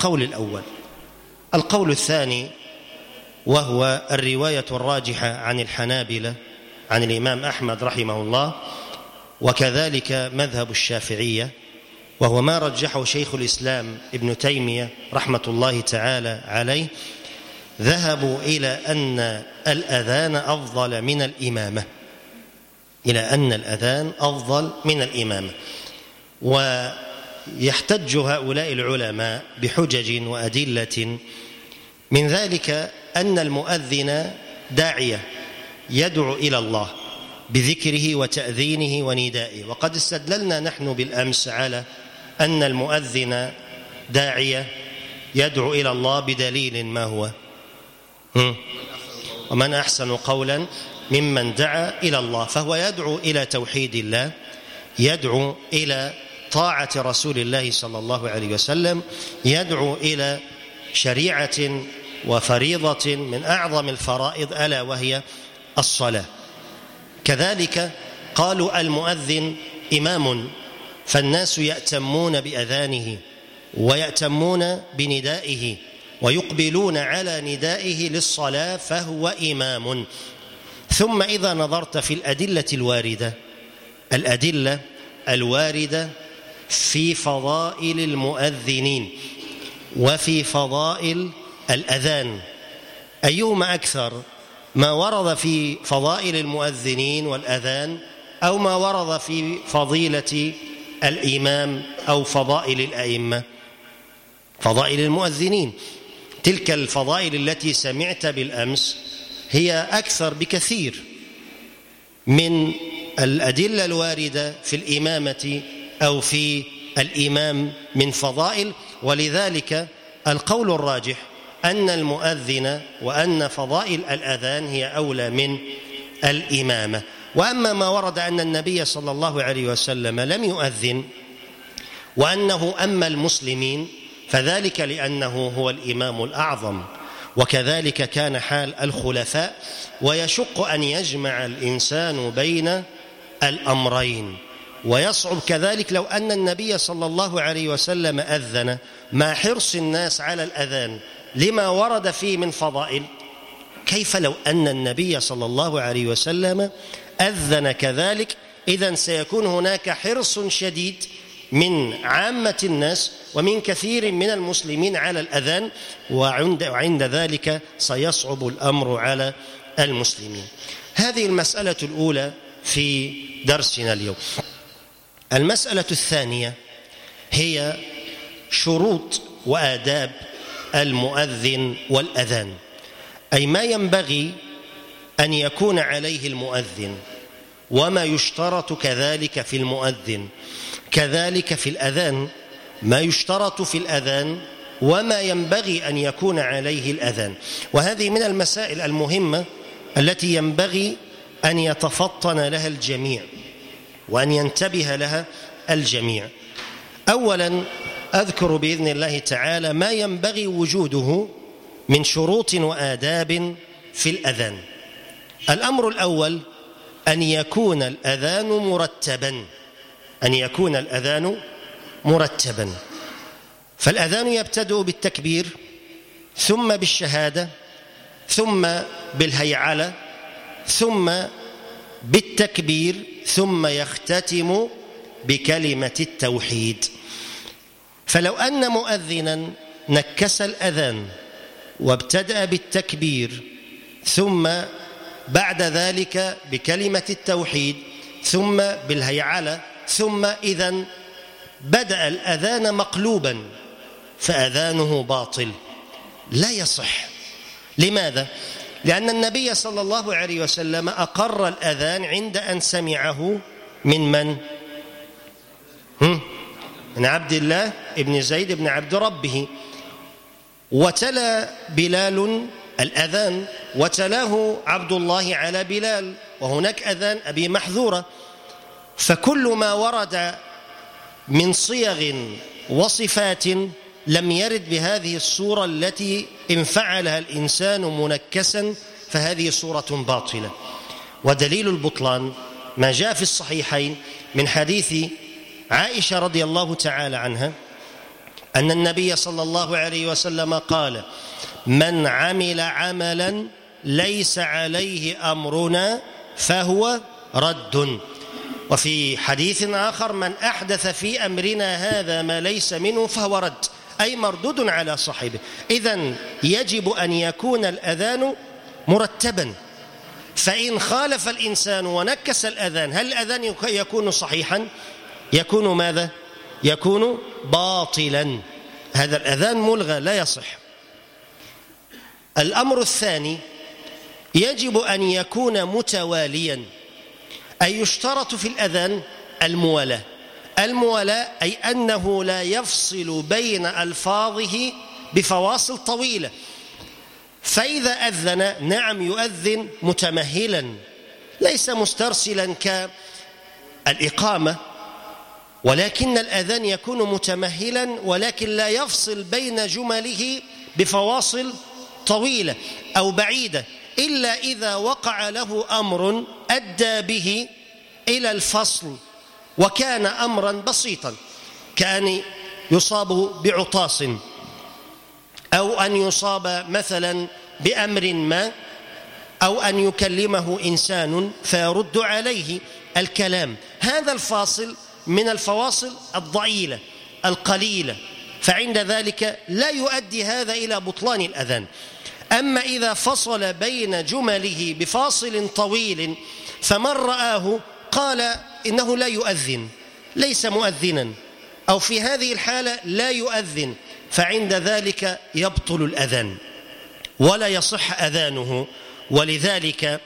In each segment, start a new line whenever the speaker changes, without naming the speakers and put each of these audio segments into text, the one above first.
القول الأول. القول الثاني وهو الرواية الراجحة عن الحنابلة عن الإمام أحمد رحمه الله وكذلك مذهب الشافعية وهو ما رجحه شيخ الإسلام ابن تيمية رحمة الله تعالى عليه ذهبوا إلى أن الأذان أفضل من الإمامة. إلى أن الأذان أفضل من الإمامة. ويحتج هؤلاء العلماء بحجج وأدلة من ذلك أن المؤذن داعية يدعو إلى الله بذكره وتأذينه وندائه. وقد استدللنا نحن بالأمس على أن المؤذن داعية يدعو إلى الله بدليل ما هو. ومن أحسن قولا ممن دعا إلى الله فهو يدعو إلى توحيد الله يدعو إلى طاعة رسول الله صلى الله عليه وسلم يدعو إلى شريعة وفريضة من أعظم الفرائض ألا وهي الصلاة. كذلك قالوا المؤذن إمام فالناس يأتمون بأذانه ويأتمون بندائه ويقبلون على ندائه للصلاة فهو إمام. ثم إذا نظرت في الأدلة الواردة الأدلة الواردة في فضائل المؤذنين وفي فضائل الأذان. أيهما أكثر؟ ما ورد في فضائل المؤذنين والأذان أو ما ورد في فضيلة الإمام أو فضائل الأئمة؟ فضائل المؤذنين. تلك الفضائل التي سمعت بالأمس هي أكثر بكثير من الأدلة الواردة في الإمامة أو في الإمام من فضائل ولذلك القول الراجح أن المؤذن وأن فضائل الأذان هي أولى من الإمامة. وأما ما ورد أن النبي صلى الله عليه وسلم لم يؤذن وأنه أما المسلمين فذلك لأنه هو الإمام الأعظم. وكذلك كان حال الخلفاء ويشق أن يجمع الإنسان بين الأمرين. ويصعب كذلك لو أن النبي صلى الله عليه وسلم أذن مع حرص الناس على الأذان لما ورد فيه من فضائل. كيف لو أن النبي صلى الله عليه وسلم أذن كذلك؟ إذا سيكون هناك حرص شديد من عامة الناس ومن كثير من المسلمين على الأذان وعند, وعند ذلك سيصعب الأمر على المسلمين. هذه المسألة الأولى في درسنا اليوم. المسألة الثانية هي شروط وآداب المؤذن والأذان. أي ما ينبغي أن يكون عليه المؤذن وما يشترط كذلك في المؤذن. كذلك في الأذان ما يشترط في الأذان وما ينبغي أن يكون عليه الأذان. وهذه من المسائل المهمة التي ينبغي أن يتفطن لها الجميع. وأن ينتبه لها الجميع. أولا أذكر بإذن الله تعالى ما ينبغي وجوده من شروط وآداب في الأذان. الأمر الأول أن يكون الأذان مرتبا أن يكون الأذان مرتبا. فالأذان يبتدئ بالتكبير ثم بالشهادة ثم بالهيعلة ثم بالتكبير ثم يختتم بكلمة التوحيد فلو أن مؤذنا نكس الأذان وابتدأ بالتكبير ثم بعد ذلك بكلمة التوحيد ثم بالهيعلة ثم إذا بدأ الأذان مقلوبا فأذانه باطل لا يصح لماذا؟ لأن النبي صلى الله عليه وسلم أقر الأذان عند أن سمعه من من؟ من عبد الله ابن زيد بن عبد ربه. وتلا بلال الأذان وتلاه عبد الله على بلال وهناك أذان أبي محذورة. فكل ما ورد من صيغ وصفات لم يرد بهذه الصورة التي إن فعلها الإنسان منكسا فهذه صورة باطلة. ودليل البطلان ما جاء في الصحيحين من حديث عائشة رضي الله تعالى عنها أن النبي صلى الله عليه وسلم قال من عمل عملا ليس عليه أمرنا فهو رد وفي حديث آخر من أحدث في أمرنا هذا ما ليس منه فهو رد أي مردود على صاحبه. إذا يجب أن يكون الأذان مرتبا. فإن خالف الإنسان ونكس الأذان هل الأذان يكون صحيحا؟ يكون ماذا؟ يكون باطلا. هذا الأذان ملغى لا يصح. الأمر الثاني يجب أن يكون متواليا. أي يشترط في الأذان الموالاة. الموالاة أي أنه لا يفصل بين ألفاظه بفواصل طويلة. فإذا أذن نعم يؤذن متمهلا ليس مسترسلا كالإقامة ولكن الأذان يكون متمهلا ولكن لا يفصل بين جمله بفواصل طويلة أو بعيدة إلا إذا وقع له أمر أدى به إلى الفصل. وكان أمرا بسيطا كأن يصاب بعطاس أو أن يصاب مثلا بأمر ما أو أن يكلمه إنسان فيرد عليه الكلام. هذا الفاصل من الفواصل الضئيلة القليلة فعند ذلك لا يؤدي هذا إلى بطلان الأذان. أما إذا فصل بين جمله بفاصل طويل فمن رآه قال إنه لا يؤذن ليس مؤذنا أو في هذه الحالة لا يؤذن فعند ذلك يبطل الأذان ولا يصح أذانه ولذلك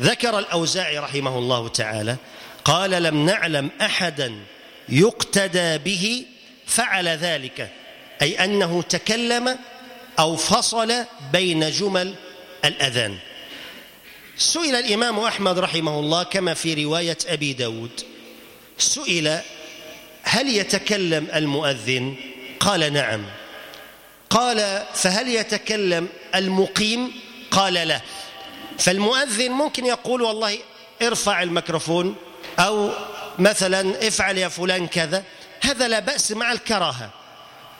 ذكر الأوزاعي رحمه الله تعالى قال لم نعلم أحدا يقتدى به فعل ذلك أي أنه تكلم أو فصل بين جمل الأذان. سئل الإمام أحمد رحمه الله كما في رواية أبي داود. سئل هل يتكلم المؤذن؟ قال نعم. قال فهل يتكلم المقيم؟ قال لا. فالمؤذن ممكن يقول والله ارفع الميكروفون أو مثلا افعل يا فلان كذا. هذا لا بأس مع الكراهة.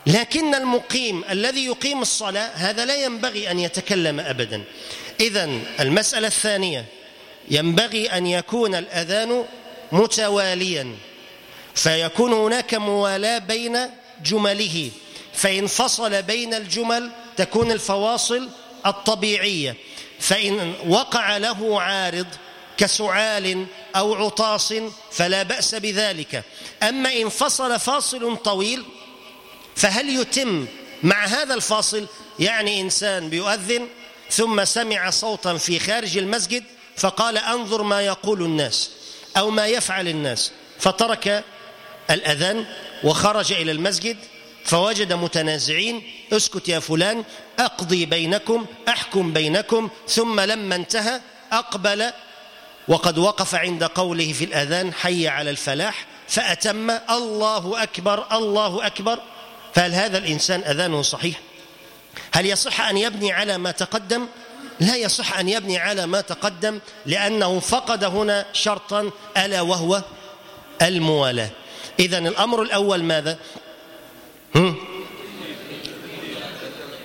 لكن المقيم الذي يقيم الصلاة هذا لا ينبغي أن يتكلم أبدا. إذا المسألة الثانية ينبغي أن يكون الأذان متواليا فيكون هناك موالاة بين جمله فإن فصل بين الجمل تكون الفواصل الطبيعية فإن وقع له عارض كسعال أو عطاس فلا بأس بذلك. أما إن فصل فاصل طويل فهل يتم مع هذا الفاصل؟ يعني إنسان بيؤذن ثم سمع صوتا في خارج المسجد فقال أنظر ما يقول الناس أو ما يفعل الناس فترك الأذان وخرج إلى المسجد فوجد متنازعين اسكت يا فلان أقضي بينكم أحكم بينكم ثم لما انتهى أقبل وقد وقف عند قوله في الأذان حي على الفلاح فأتم الله أكبر الله أكبر فهل هذا الإنسان أذانه صحيح هل يصح أن يبني على ما تقدم؟ لا يصح أن يبني على ما تقدم لأنه فقد هنا شرطا ألا وهو الموالاة. إذا الأمر الأول ماذا؟ هم؟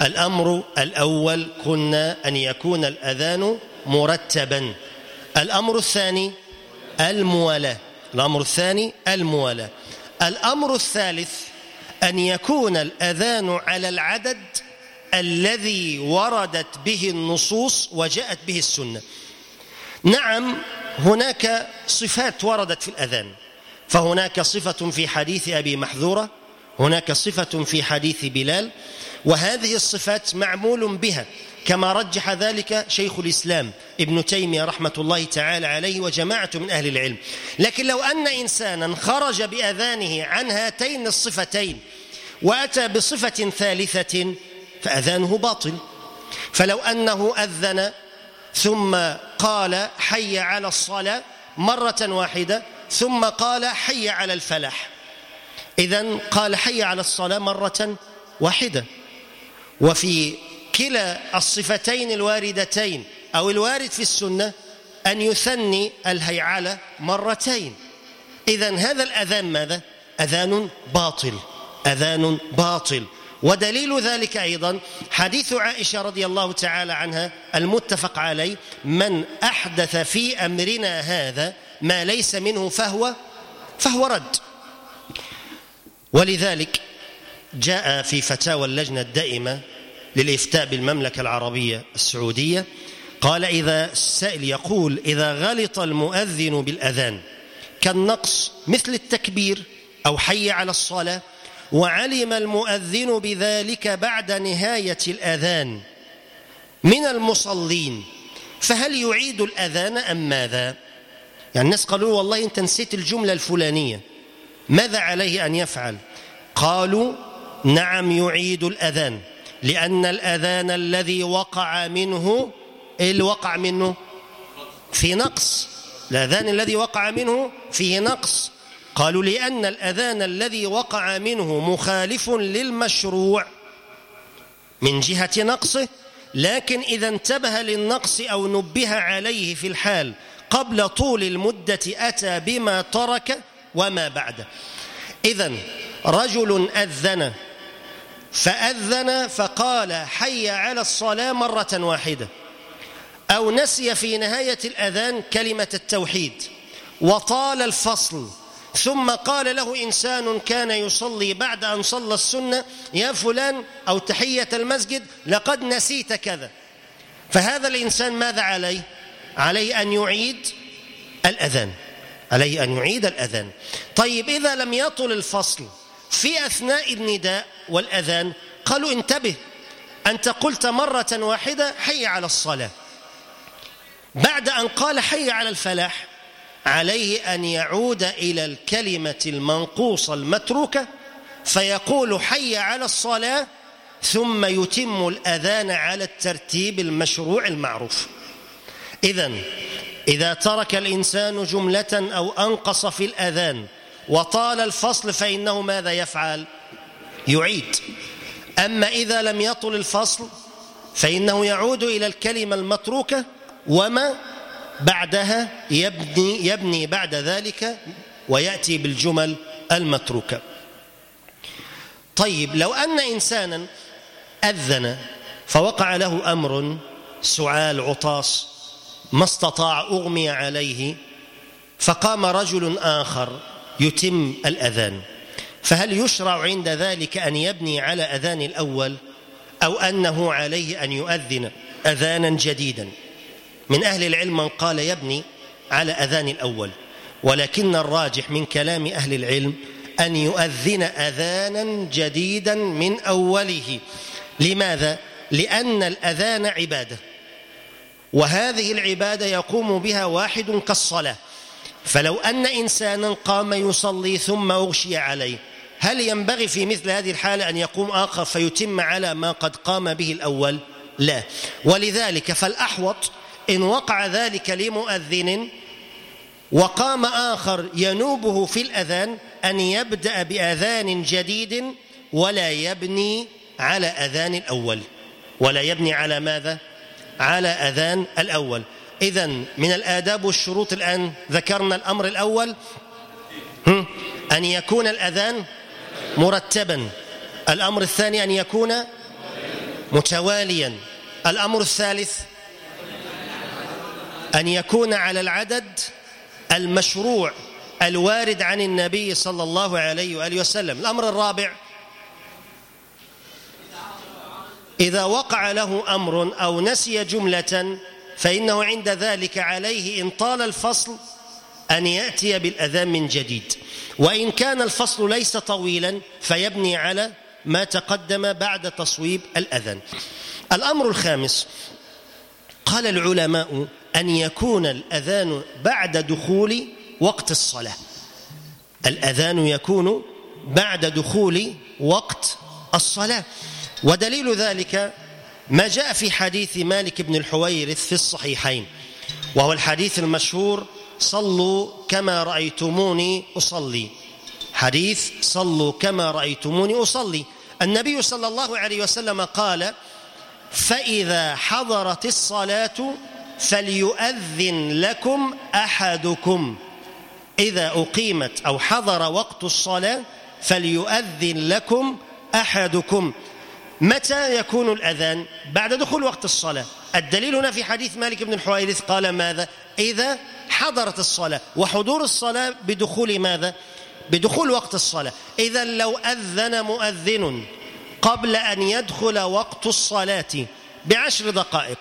الأمر الأول كنا أن يكون الأذان مرتبا. الأمر الثاني الموالاة. الأمر الثاني الموالاة. الأمر الثالث أن يكون الأذان على العدد الذي وردت به النصوص وجاءت به السنة. نعم هناك صفات وردت في الأذان. فهناك صفة في حديث أبي محذورة هناك صفة في حديث بلال وهذه الصفات معمول بها كما رجح ذلك شيخ الإسلام ابن تيمية رحمة الله تعالى عليه وجماعة من أهل العلم. لكن لو أن إنسانا خرج بأذانه عن هاتين الصفتين وأتى بصفة ثالثة فأذانه باطل. فلو أنه أذن ثم قال حي على الصلاة مرة واحدة ثم قال حي على الفلاح. إذا قال حي على الصلاة مرة واحدة. وفي كلا الصفتين الواردتين أو الوارد في السنة أن يثني الهيعلة مرتين. إذا هذا الأذان ماذا؟ أذان باطل. أذان باطل. ودليل ذلك أيضا حديث عائشة رضي الله تعالى عنها المتفق عليه من أحدث في أمرنا هذا ما ليس منه فهو فهو رد. ولذلك جاء في فتاوى اللجنة الدائمة للإفتاء بالمملكة العربية السعودية قال إذا السائل يقول إذا غلط المؤذن بالأذان كالنقص مثل التكبير أو حي على الصلاة وعلم المؤذن بذلك بعد نهاية الأذان من المصلين فهل يعيد الأذان أم ماذا؟ يعني الناس قالوا والله أنت نسيت الجملة الفلانية ماذا عليه أن يفعل؟ قالوا نعم يعيد الأذان لأن الأذان الذي وقع منه إيه اللي وقع منه في نقص الأذان الذي وقع منه فيه نقص قالوا لأن الأذان الذي وقع منه مخالف للمشروع من جهة نقصه لكن إذا انتبه للنقص أو نبه عليه في الحال قبل طول المدة أتى بما ترك وما بعده إذا رجل أذن فأذن فقال حي على الصلاة مرة واحدة أو نسي في نهاية الأذان كلمة التوحيد وطال الفصل ثم قال له إنسان كان يصلي بعد أن صلى السنة يا فلان أو تحية المسجد لقد نسيت كذا. فهذا الإنسان ماذا عليه؟ عليه أن يعيد الأذان. عليه أن يعيد الأذان. طيب إذا لم يطل الفصل في أثناء النداء والأذان قالوا انتبه أنت قلت مرة واحدة حي على الصلاة. بعد أن قال حي على الفلاح عليه أن يعود إلى الكلمة المنقوصة المتروكة فيقول حي على الصلاة ثم يتم الأذان على الترتيب المشروع المعروف. إذا إذا ترك الإنسان جملة أو أنقص في الأذان وطال الفصل فإنه ماذا يفعل؟ يعيد. أما إذا لم يطل الفصل فإنه يعود إلى الكلمة المتروكة وما؟ بعدها يبني, يبني بعد ذلك ويأتي بالجمل المتروكة. طيب لو أن إنسانا أذن فوقع له أمر سعال عطاس ما استطاع أغمي عليه فقام رجل آخر يتم الأذان. فهل يشرع عند ذلك أن يبني على أذان الأول أو أنه عليه أن يؤذن أذانا جديدا؟ من أهل العلم من قال يبني على أذان الأول ولكن الراجح من كلام أهل العلم أن يؤذن أذانا جديدا من أوله. لماذا؟ لأن الأذان عبادة وهذه العبادة يقوم بها واحد كالصلاة. فلو أن إنسانا قام يصلي ثم أغشي عليه هل ينبغي في مثل هذه الحالة أن يقوم آخر فيتم على ما قد قام به الأول؟ لا. ولذلك فالأحوط إن وقع ذلك لمؤذن وقام آخر ينوبه في الأذان أن يبدأ بأذان جديد ولا يبني على أذان الأول. ولا يبني على ماذا؟ على أذان الأول. إذا من الآداب والشروط الآن ذكرنا الأمر الأول. أن يكون الأذان مرتبا. الأمر الثاني أن يكون متواليا. الأمر الثالث أن يكون على العدد المشروع الوارد عن النبي صلى الله عليه وآله وسلم. الأمر الرابع إذا وقع له أمر أو نسي جملة فإنه عند ذلك عليه إن طال الفصل أن يأتي بالأذان من جديد. وإن كان الفصل ليس طويلا فيبني على ما تقدم بعد تصويب الأذان. الأمر الخامس قال العلماء أن يكون الأذان بعد دخول وقت الصلاة. الأذان يكون بعد دخول وقت الصلاة. ودليل ذلك ما جاء في حديث مالك بن الحويرث في الصحيحين وهو الحديث المشهور صلوا كما رأيتموني أصلي. حديث صلوا كما رأيتموني أصلي. النبي صلى الله عليه وسلم قال فإذا حضرت الصلاة فليؤذن لكم أحدكم. إذا أقيمت أو حضر وقت الصلاة فليؤذن لكم أحدكم. متى يكون الأذان؟ بعد دخول وقت الصلاة. الدليل هنا في حديث مالك بن الحويرث قال ماذا؟ إذا حضرت الصلاة وحضور الصلاة بدخول ماذا؟ بدخول وقت الصلاة. إذا لو أذن مؤذن قبل أن يدخل وقت الصلاة بعشر دقائق.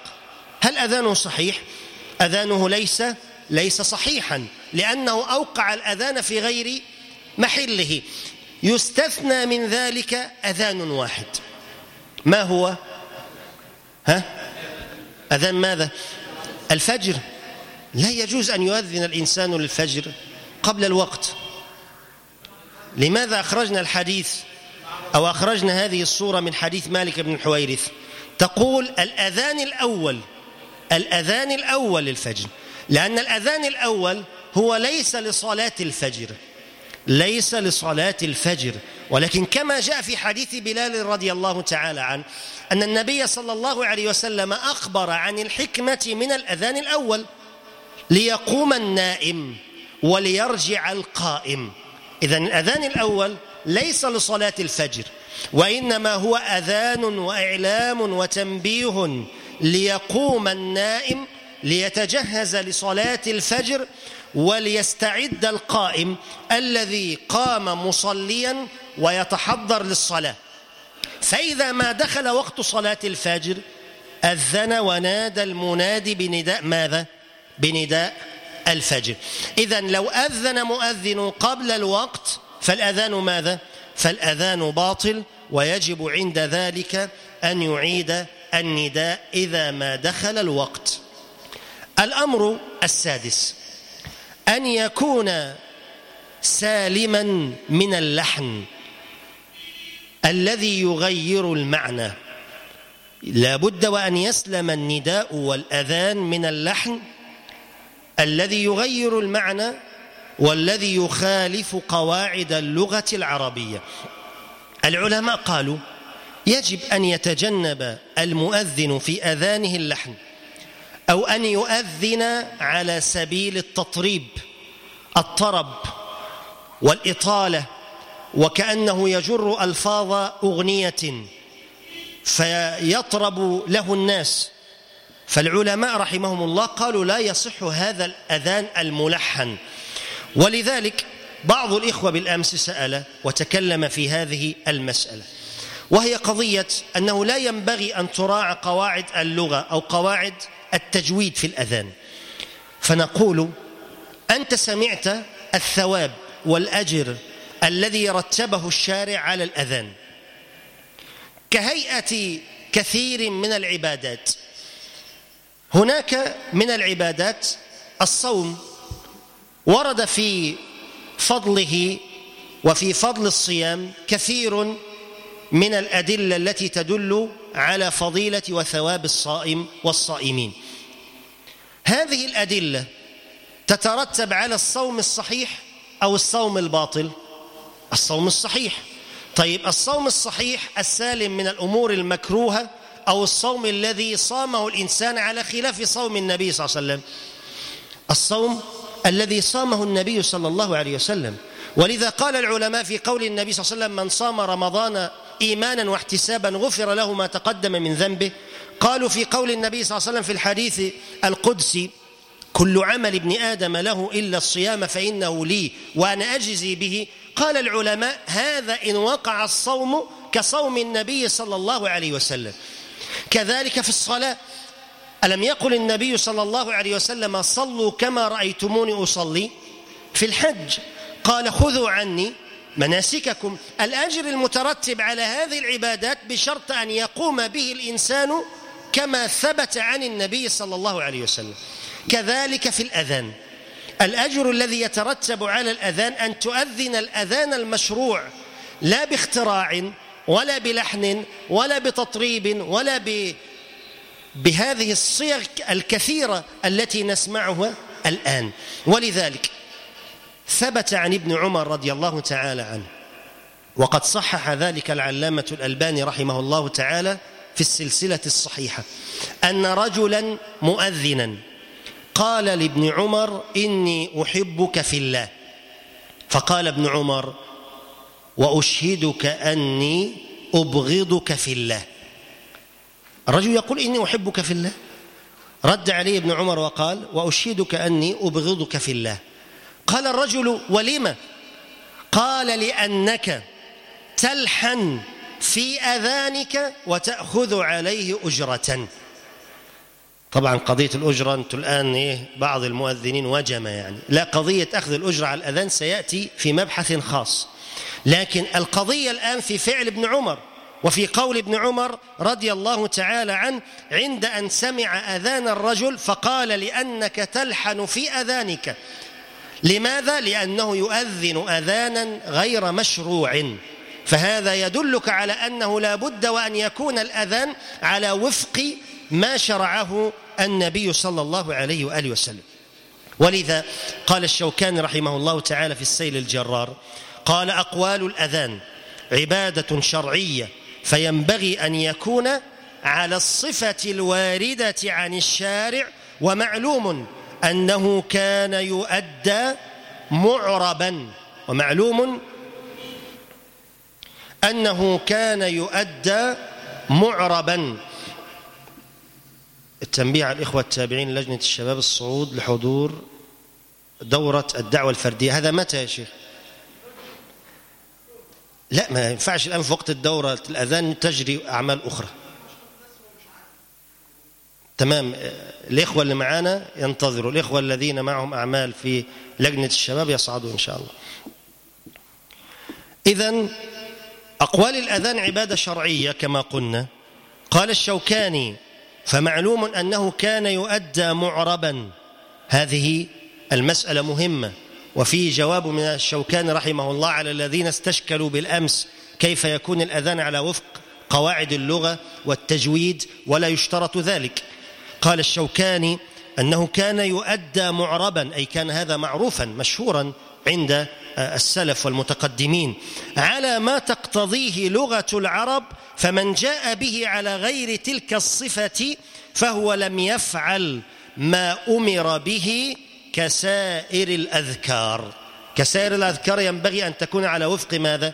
هل أذانه صحيح؟ أذانه ليس ليس صحيحا لأنه أوقع الأذان في غير محله يستثنى من ذلك أذان واحد ما هو؟ ها؟ أذان ماذا؟ الفجر لا يجوز أن يؤذن الإنسان للفجر قبل الوقت لماذا أخرجنا الحديث أو أخرجنا هذه الصورة من حديث مالك بن الحويرث تقول الأذان الأول الأذان الأول للفجر لأن الأذان الأول هو ليس لصلاة الفجر ليس لصلاة الفجر. ولكن كما جاء في حديث بلال رضي الله تعالى عنه أن النبي صلى الله عليه وسلم أخبر عن الحكمة من الأذان الأول ليقوم النائم وليرجع القائم. إذا الأذان الأول ليس لصلاة الفجر وإنما هو أذان وإعلام وتنبيه ليقوم النائم ليتجهز لصلاة الفجر وليستعد القائم الذي قام مصليا ويتحضر للصلاة فإذا ما دخل وقت صلاة الفجر أذن ونادى المنادي بنداء ماذا؟ بنداء الفجر إذا لو أذن مؤذن قبل الوقت فالأذان ماذا؟ فالأذان باطل ويجب عند ذلك أن يعيد النداء إذا ما دخل الوقت. الأمر السادس أن يكون سالما من اللحن الذي يغير المعنى. لا بد وأن يسلم النداء والأذان من اللحن الذي يغير المعنى والذي يخالف قواعد اللغة العربية. العلماء قالوا يجب أن يتجنب المؤذن في أذانه اللحن أو أن يؤذن على سبيل التطريب الطرب والإطالة وكأنه يجر ألفاظ أغنية فيطرب له الناس. فالعلماء رحمهم الله قالوا لا يصح هذا الأذان الملحن. ولذلك بعض الإخوة بالأمس سأل وتكلم في هذه المسألة. وهي قضية أنه لا ينبغي أن تراعى قواعد اللغة أو قواعد التجويد في الأذان. فنقول أنت سمعت الثواب والأجر الذي رتبه الشارع على الأذان. كهيئة كثير من العبادات. هناك من العبادات الصوم ورد في فضله وفي فضل الصيام كثير من الأدلة التي تدل على فضيلة وثواب الصائم والصائمين. هذه الأدلة تترتب على الصوم الصحيح أو الصوم الباطل؟ الصوم الصحيح. طيب الصوم الصحيح السالم من الأمور المكروهة أو الصوم الذي صامه الإنسان على خلاف صوم النبي صلى الله عليه وسلم؟ الصوم الذي صامه النبي صلى الله عليه وسلم. ولذا قال العلماء في قول النبي صلى الله عليه وسلم من صام رمضان إيمانا واحتسابا غفر له ما تقدم من ذنبه. قالوا في قول النبي صلى الله عليه وسلم في الحديث القدسي كل عمل ابن آدم له إلا الصيام فإنه لي وأنا أجزي به. قال العلماء هذا إن وقع الصوم كصوم النبي صلى الله عليه وسلم. كذلك في الصلاة ألم يقل النبي صلى الله عليه وسلم صلوا كما رأيتموني أصلي في الحج. قال خذوا عني مناسككم. الأجر المترتب على هذه العبادات بشرط أن يقوم به الإنسان كما ثبت عن النبي صلى الله عليه وسلم. كذلك في الأذان. الأجر الذي يترتب على الأذان أن تؤذن الأذان المشروع لا باختراع ولا بلحن ولا بتطريب ولا ب بهذه الصيغ الكثيرة التي نسمعها الآن. ولذلك ثبت عن ابن عمر رضي الله تعالى عنه. وقد صحح ذلك العلامة الألباني رحمه الله تعالى في السلسلة الصحيحة. أن رجلا مؤذنا قال لابن عمر إني أحبك في الله. فقال ابن عمر وأشهدك أني أبغضك في الله. الرجل يقول إني أحبك في الله. رد عليه ابن عمر وقال وأشهدك أني أبغضك في الله. قال الرجل ولم قال لأنك تلحن في أذانك وتأخذ عليه أجرة. طبعا قضية الأجرة أنتم الآن إيه بعض المؤذنين وجم يعني. لا قضية أخذ الأجرة على الأذان سيأتي في مبحث خاص. لكن القضية الآن في فعل ابن عمر وفي قول ابن عمر رضي الله تعالى عنه عند أن سمع أذان الرجل فقال لأنك تلحن في أذانك. لماذا؟ لأنه يؤذن أذانا غير مشروع فهذا يدلك على أنه لا بد وأن يكون الأذان على وفق ما شرعه النبي صلى الله عليه وآله وسلم ولذا قال الشوكاني رحمه الله تعالى في السيل الجرار قال أقوال الأذان عبادة شرعية فينبغي أن يكون على الصفة الواردة عن الشارع ومعلوم أنه كان يؤدى معربا ومعلوم أنه كان يؤدى معربا. التنبيه على الإخوة التابعين لجنة الشباب الصعود لحضور دورة الدعوة الفردية. هذا متى يا شيخ؟ لا ما ينفعش الآن في وقت الدورة الأذان تجري أعمال أخرى. تمام. الإخوة اللي معانا ينتظروا. الإخوة الذين معهم أعمال في لجنة الشباب يصعدوا إن شاء الله. إذا أقوال الأذان عبادة شرعية كما قلنا. قال الشوكاني فمعلوم أنه كان يؤدى معربا. هذه المسألة مهمة. وفي جواب من الشوكاني رحمه الله على الذين استشكلوا بالأمس كيف يكون الأذان على وفق قواعد اللغة والتجويد ولا يشترط ذلك. قال الشوكاني أنه كان يؤدى معربا أي كان هذا معروفا مشهورا عند السلف والمتقدمين. على ما تقتضيه لغة العرب فمن جاء به على غير تلك الصفة فهو لم يفعل ما أمر به كسائر الأذكار. كسائر الأذكار ينبغي أن تكون على وفق ماذا؟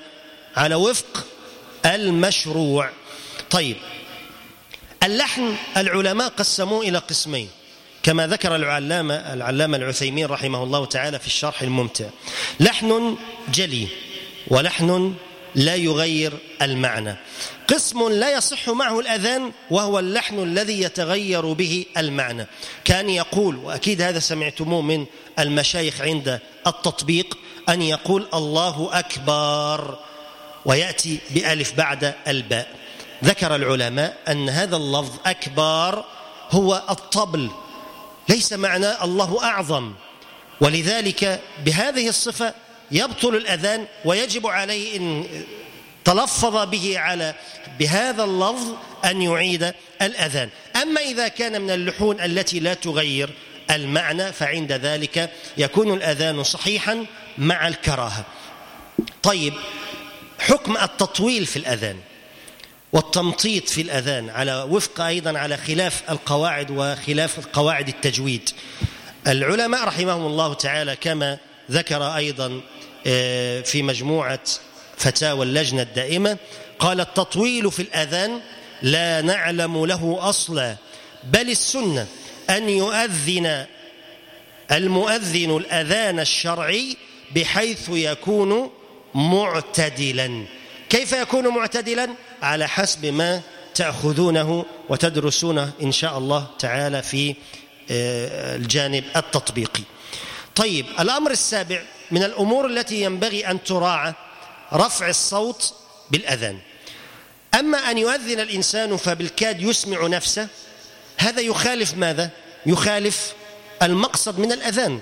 على وفق المشروع. طيب اللحن العلماء قسموه إلى قسمين كما ذكر العلامة العلامة العثيمين رحمه الله تعالى في الشرح الممتع. لحن جلي ولحن لا يغير المعنى. قسم لا يصح معه الأذان وهو اللحن الذي يتغير به المعنى. كان يقول وأكيد هذا سمعتموه من المشايخ عند التطبيق أن يقول الله أكبر ويأتي بألف بعد الباء. ذكر العلماء أن هذا اللفظ أكبر هو الطبل ليس معناه الله أعظم. ولذلك بهذه الصفة يبطل الأذان ويجب عليه إن تلفظ به على بهذا اللفظ أن يعيد الأذان. أما إذا كان من اللحون التي لا تغير المعنى فعند ذلك يكون الأذان صحيحا مع الكراهة. طيب حكم التطويل في الأذان. والتمطيط في الأذان على وفق أيضا على خلاف القواعد وخلاف قواعد التجويد. العلماء رحمهم الله تعالى كما ذكر أيضا آه، في مجموعة فتاوى اللجنة الدائمة قال التطويل في الأذان لا نعلم له أصلا بل السنة أن يؤذن المؤذن الأذان الشرعي بحيث يكون معتدلا. كيف يكون معتدلا؟ على حسب ما تأخذونه وتدرسونه إن شاء الله تعالى في آه، الجانب التطبيقي. طيب الأمر السابع من الأمور التي ينبغي أن تراعى رفع الصوت بالأذان. أما أن يؤذن الإنسان فبالكاد يسمع نفسه هذا يخالف ماذا؟ يخالف المقصد من الأذان.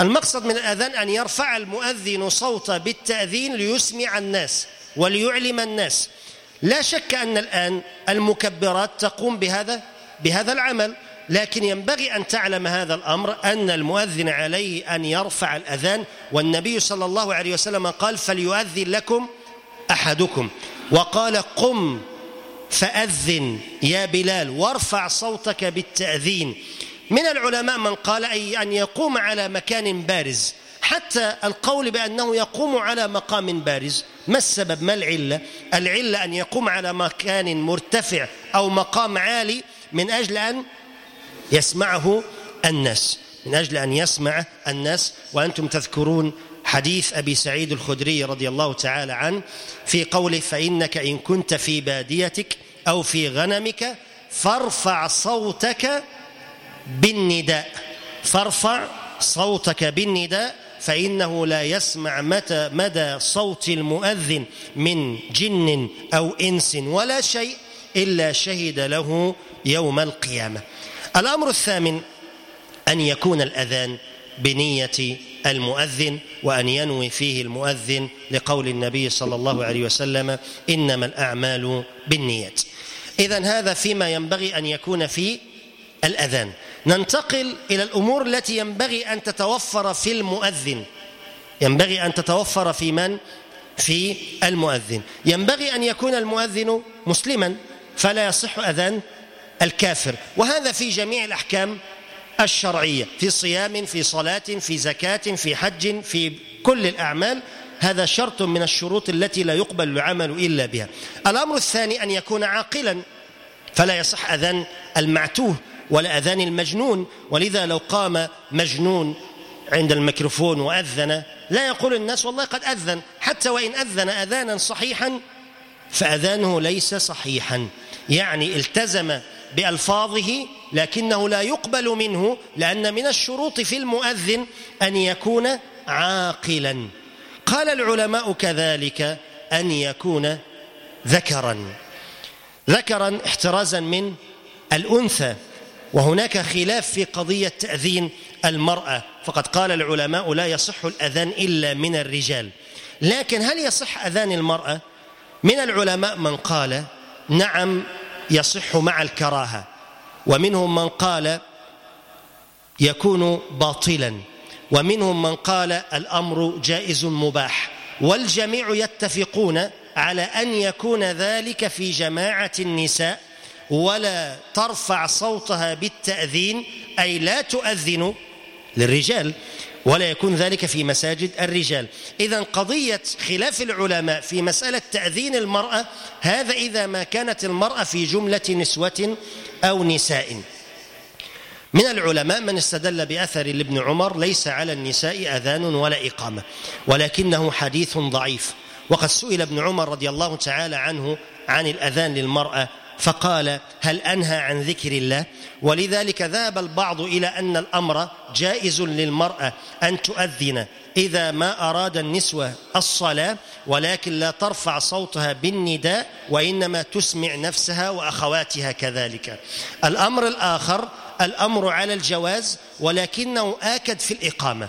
المقصد من الأذان أن يرفع المؤذن صوته بالتأذين ليسمع الناس وليعلم الناس. لا شك أن الآن المكبرات تقوم بهذا بهذا العمل لكن ينبغي أن تعلم هذا الأمر أن المؤذن عليه أن يرفع الأذان والنبي صلى الله عليه وسلم قال فليؤذن لكم أحدكم. وقال قم فأذن يا بلال وارفع صوتك بالتأذين. من العلماء من قال أي أن يقوم على مكان بارز. حتى القول بأنه يقوم على مقام بارز. ما السبب؟ ما العلة؟ العلة أن يقوم على مكان مرتفع أو مقام عالي من أجل أن يسمعه الناس. من أجل أن يسمع الناس. وأنتم تذكرون حديث أبي سعيد الخدري رضي الله تعالى عنه في قوله فإنك إن كنت في باديتك أو في غنمك فارفع صوتك بالنداء. فارفع صوتك بالنداء فإنه لا يسمع متى مدى صوت المؤذن من جن أو إنس ولا شيء إلا شهد له يوم القيامة. الأمر الثامن أن يكون الأذان بنية المؤذن وأن ينوي فيه المؤذن لقول النبي صلى الله عليه وسلم إنما الأعمال بالنيات. إذا هذا فيما ينبغي أن يكون في الأذان. ننتقل إلى الأمور التي ينبغي أن تتوفر في المؤذن. ينبغي أن تتوفر في من؟ في المؤذن. ينبغي أن يكون المؤذن مسلما فلا يصح أذان الكافر. وهذا في جميع الأحكام الشرعية في صيام في صلاة في زكاة في حج في كل الأعمال. هذا شرط من الشروط التي لا يقبل العمل إلا بها. الأمر الثاني أن يكون عاقلا فلا يصح أذان المعتوه. ولا أذان المجنون ولذا لو قام مجنون عند الميكروفون وأذن لا يقول الناس والله قد أذن حتى وإن أذن أذانا صحيحا فأذانه ليس صحيحا. يعني التزم بألفاظه لكنه لا يقبل منه لأن من الشروط في المؤذن أن يكون عاقلا. قال العلماء كذلك أن يكون ذكرا. ذكرا احترازا من الأنثى. وهناك خلاف في قضية تأذين المرأة. فقد قال العلماء لا يصح الأذان إلا من الرجال. لكن هل يصح أذان المرأة؟ من العلماء من قال نعم يصح مع الكراهة. ومنهم من قال يكون باطلا. ومنهم من قال الأمر جائز مباح. والجميع يتفقون على أن يكون ذلك في جماعة النساء. ولا ترفع صوتها بالتأذين أي لا تؤذن للرجال ولا يكون ذلك في مساجد الرجال. إذا قضية خلاف العلماء في مسألة تأذين المرأة هذا إذا ما كانت المرأة في جملة نسوة أو نساء. من العلماء من استدل بأثر لابن عمر ليس على النساء أذان ولا إقامة ولكنه حديث ضعيف. وقد سئل ابن عمر رضي الله تعالى عنه عن الأذان للمرأة فقال هل أنهى عن ذكر الله؟ ولذلك ذهب البعض إلى أن الأمر جائز للمرأة أن تؤذن إذا ما أراد النسوة الصلاة ولكن لا ترفع صوتها بالنداء وإنما تسمع نفسها وأخواتها كذلك. الأمر الآخر الأمر على الجواز ولكنه آكد في الإقامة.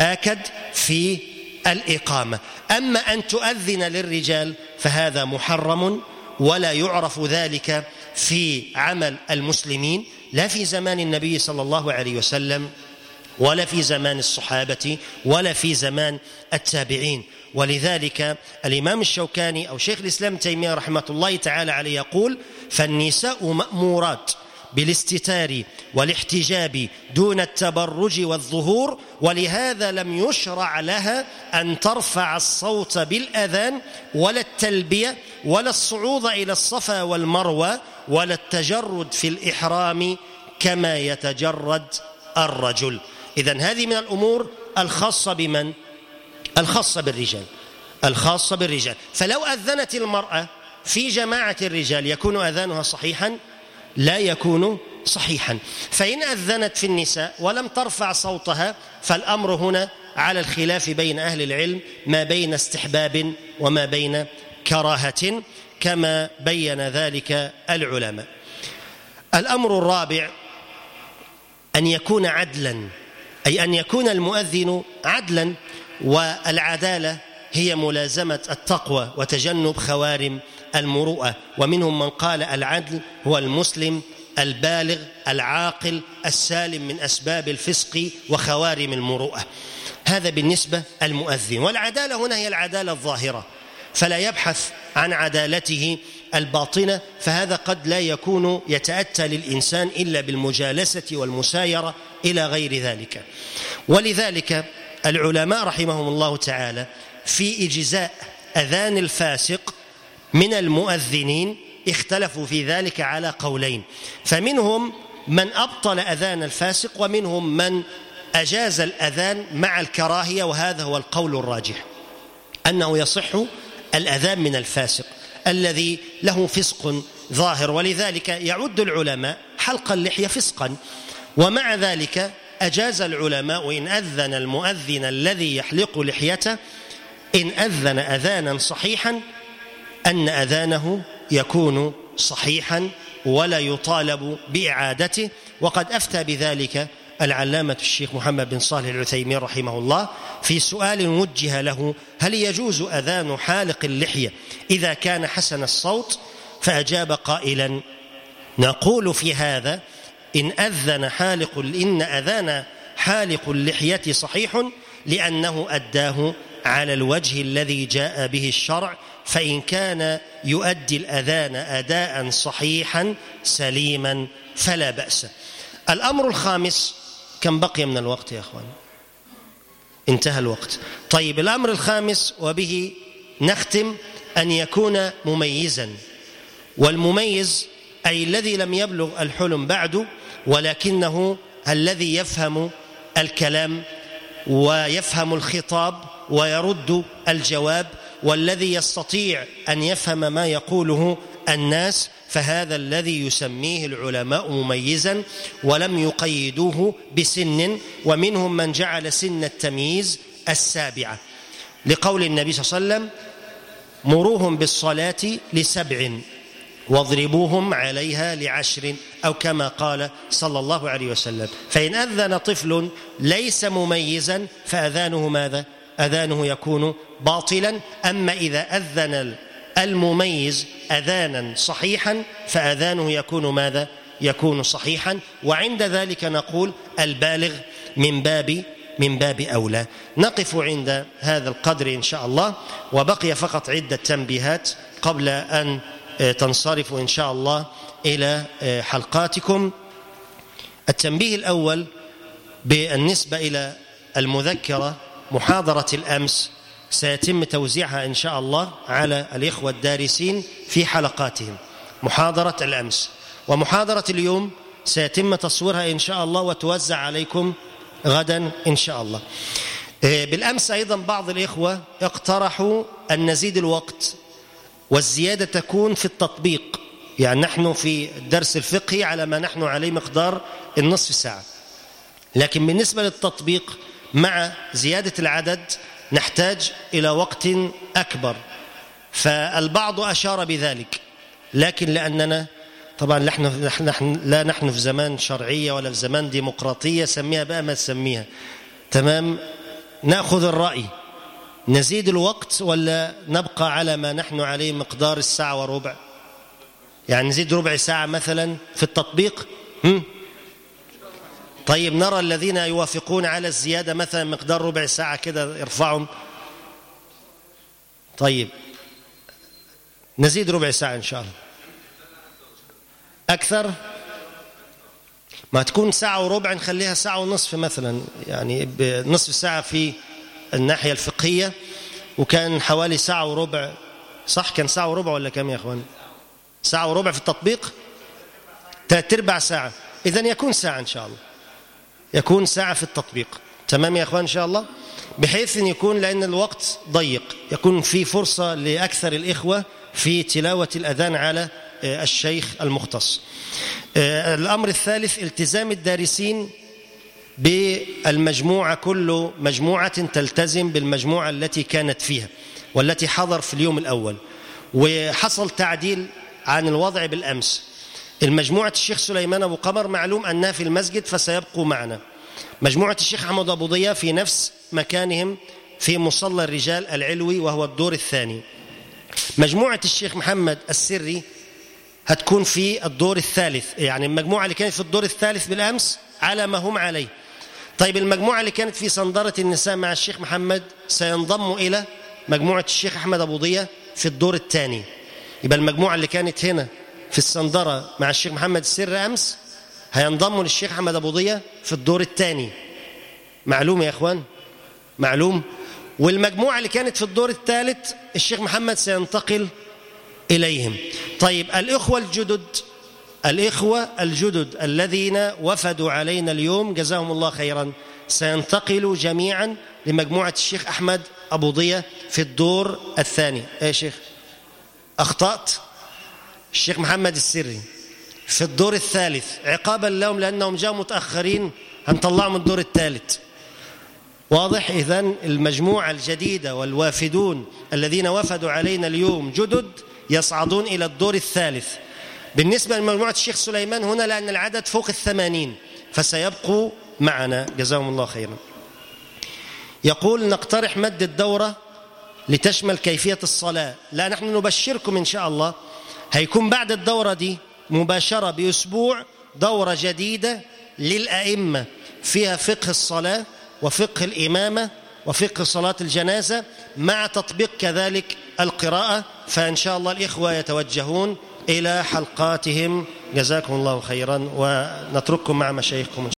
آكد في الإقامة. أما أن تؤذن للرجال فهذا محرم ولا يعرف ذلك في عمل المسلمين لا في زمان النبي صلى الله عليه وسلم ولا في زمان الصحابة ولا في زمان التابعين. ولذلك الإمام الشوكاني أو شيخ الإسلام تيمية رحمة الله تعالى عليه يقول فالنساء مأمورات بالاستتار والاحتجاب دون التبرج والظهور ولهذا لم يشرع لها أن ترفع الصوت بالأذان ولا التلبية ولا الصعود إلى الصفا والمروة ولا التجرد في الإحرام كما يتجرد الرجل. إذا هذه من الأمور الخاصة بمن؟ الخاصة بالرجال. الخاصة بالرجال. فلو أذنت المرأة في جماعة الرجال يكون أذانها صحيحا؟ لا يكون صحيحا. فإن أذنت في النساء ولم ترفع صوتها فالأمر هنا على الخلاف بين أهل العلم ما بين استحباب وما بين كراهة كما بين ذلك العلماء. الأمر الرابع أن يكون عدلا أي أن يكون المؤذن عدلا والعدالة هي ملازمة التقوى وتجنب خوارم المروءة. ومنهم من قال العدل هو المسلم البالغ العاقل السالم من أسباب الفسق وخوارم المروءة. هذا بالنسبة المؤذن. والعدالة هنا هي العدالة الظاهرة. فلا يبحث عن عدالته الباطنة فهذا قد لا يكون يتأتى للإنسان إلا بالمجالسة والمسايرة إلى غير ذلك. ولذلك العلماء رحمهم الله تعالى في إجزاء أذان الفاسق من المؤذنين اختلفوا في ذلك على قولين. فمنهم من أبطل أذان الفاسق ومنهم من أجاز الأذان مع الكراهية وهذا هو القول الراجح أنه يصح الأذان من الفاسق الذي له فسق ظاهر. ولذلك يعد العلماء حلق اللحية فسقا ومع ذلك أجاز العلماء إن أذن المؤذن الذي يحلق لحيته إن أذن أذانا صحيحا أن أذانه يكون صحيحا ولا يطالب بإعادته. وقد أفتى بذلك العلامة الشيخ محمد بن صالح العثيمين رحمه الله في سؤال وجه له هل يجوز أذان حالق اللحية إذا كان حسن الصوت؟ فأجاب قائلا نقول في هذا إن أذن حالق إن أذان حالق اللحية صحيح لأنه أداه على الوجه الذي جاء به الشرع فإن كان يؤدي الأذان أداء صحيحا سليما فلا بأس. الأمر الخامس كم بقي من الوقت يا أخوان انتهى الوقت. طيب الأمر الخامس وبه نختم أن يكون مميزا. والمميز أي الذي لم يبلغ الحلم بعد ولكنه الذي يفهم الكلام ويفهم الخطاب ويرد الجواب والذي يستطيع أن يفهم ما يقوله الناس فهذا الذي يسميه العلماء مميزا ولم يقيدوه بسن ومنهم من جعل سن التمييز السابعة لقول النبي صلى الله عليه وسلم مروهم بالصلاة لسبع واضربوهم عليها لعشر أو كما قال صلى الله عليه وسلم فإن أذن طفل ليس مميزا فأذانه ماذا؟ أذانه يكون باطلا أما إذا أذن المميز أذانا صحيحا فأذانه يكون ماذا؟ يكون صحيحا. وعند ذلك نقول البالغ من باب من باب أولى. نقف عند هذا القدر إن شاء الله وبقي فقط عدة تنبيهات قبل أن تنصرفوا إن شاء الله إلى حلقاتكم. التنبيه الأول بالنسبة إلى المذكرة محاضرة الأمس. سيتم توزيعها إن شاء الله على الإخوة الدارسين في حلقاتهم. محاضرة الأمس. ومحاضرة اليوم سيتم تصويرها إن شاء الله وتوزع عليكم غدا إن شاء الله. بالأمس أيضا بعض الإخوة اقترحوا أن نزيد الوقت والزيادة تكون في التطبيق. يعني نحن في الدرس الفقهي على ما نحن عليه مقدار النصف ساعة. لكن بالنسبة للتطبيق مع زيادة العدد نحتاج إلى وقت أكبر. فالبعض أشار بذلك لكن لأننا طبعا نحن, نحن لا نحن في زمان شرعية ولا في زمان ديمقراطية سميها بقى ما تسميها. تمام؟ نأخذ الرأي. نزيد الوقت ولا نبقى على ما نحن عليه مقدار الساعة وربع؟ يعني نزيد ربع ساعة مثلا في التطبيق؟ هم؟ طيب نرى الذين يوافقون على الزيادة مثلا مقدار ربع ساعة كده يرفعهم طيب نزيد ربع ساعة إن شاء الله. أكثر؟ ما تكون ساعة وربع نخليها ساعة ونصف مثلا. يعني بنصف ساعة في الناحية الفقهية وكان حوالي ساعة وربع. صح كان ساعة وربع ولا كم يا أخوان؟ ساعة وربع في التطبيق؟ ثلاث أرباع ساعة. إذا يكون ساعة إن شاء الله. يكون ساعة في التطبيق. تمام يا أخوان؟ إن شاء الله. بحيث أن يكون لأن الوقت ضيق. يكون في فرصة لأكثر الإخوة في تلاوة الأذان على الشيخ المختص. الأمر الثالث التزام الدارسين بالمجموعة كل مجموعة تلتزم بالمجموعة التي كانت فيها والتي حضر في اليوم الأول. وحصل تعديل عن الوضع بالأمس. المجموعة الشيخ سليمان أبو قمر معلوم أنها في المسجد فسيبقوا معنا. مجموعة الشيخ أحمد أبو ضياء في نفس مكانهم في مصلى الرجال العلوي وهو الدور الثاني. مجموعة الشيخ محمد السري هتكون في الدور الثالث يعني المجموعة اللي كانت في الدور الثالث بالأمس على ما هم عليه. طيب المجموعة اللي كانت في صندرة النساء مع الشيخ محمد سينضموا إلى مجموعة الشيخ أحمد أبو ضياء في الدور الثاني. يبقى المجموعة اللي كانت هنا في الصندرة مع الشيخ محمد السر أمس هينضموا للشيخ أحمد أبو ضياء في الدور الثاني. معلوم يا إخوان؟ معلوم. والمجموعة اللي كانت في الدور الثالث الشيخ محمد سينتقل إليهم. طيب الإخوة الجدد الإخوة الجدد الذين وفدوا علينا اليوم جزاهم الله خيرا سينتقلوا جميعا لمجموعة الشيخ أحمد أبو ضية في الدور الثاني. أي شيخ؟ أخطأت؟ الشيخ محمد السري في الدور الثالث عقابا لهم لأنهم جاءوا متأخرين هنطلعهم الدور الثالث. واضح إذن المجموعة الجديدة والوافدون الذين وفدوا علينا اليوم جدد يصعدون إلى الدور الثالث. بالنسبة لمجموعة الشيخ سليمان هنا لأن العدد فوق الثمانين فسيبقوا معنا. جزاهم الله خيرا. يقول نقترح مد الدورة لتشمل كيفية الصلاة. لا نحن نبشركم إن شاء الله هيكون بعد الدورة دي مباشرة بأسبوع دورة جديدة للأئمة فيها فقه الصلاة وفقه الإمامة وفقه صلاة الجنازة مع تطبيق كذلك القراءة فإن شاء الله الإخوة يتوجهون إلى حلقاتهم. جزاكم الله خيرا ونترككم مع مشايخكم.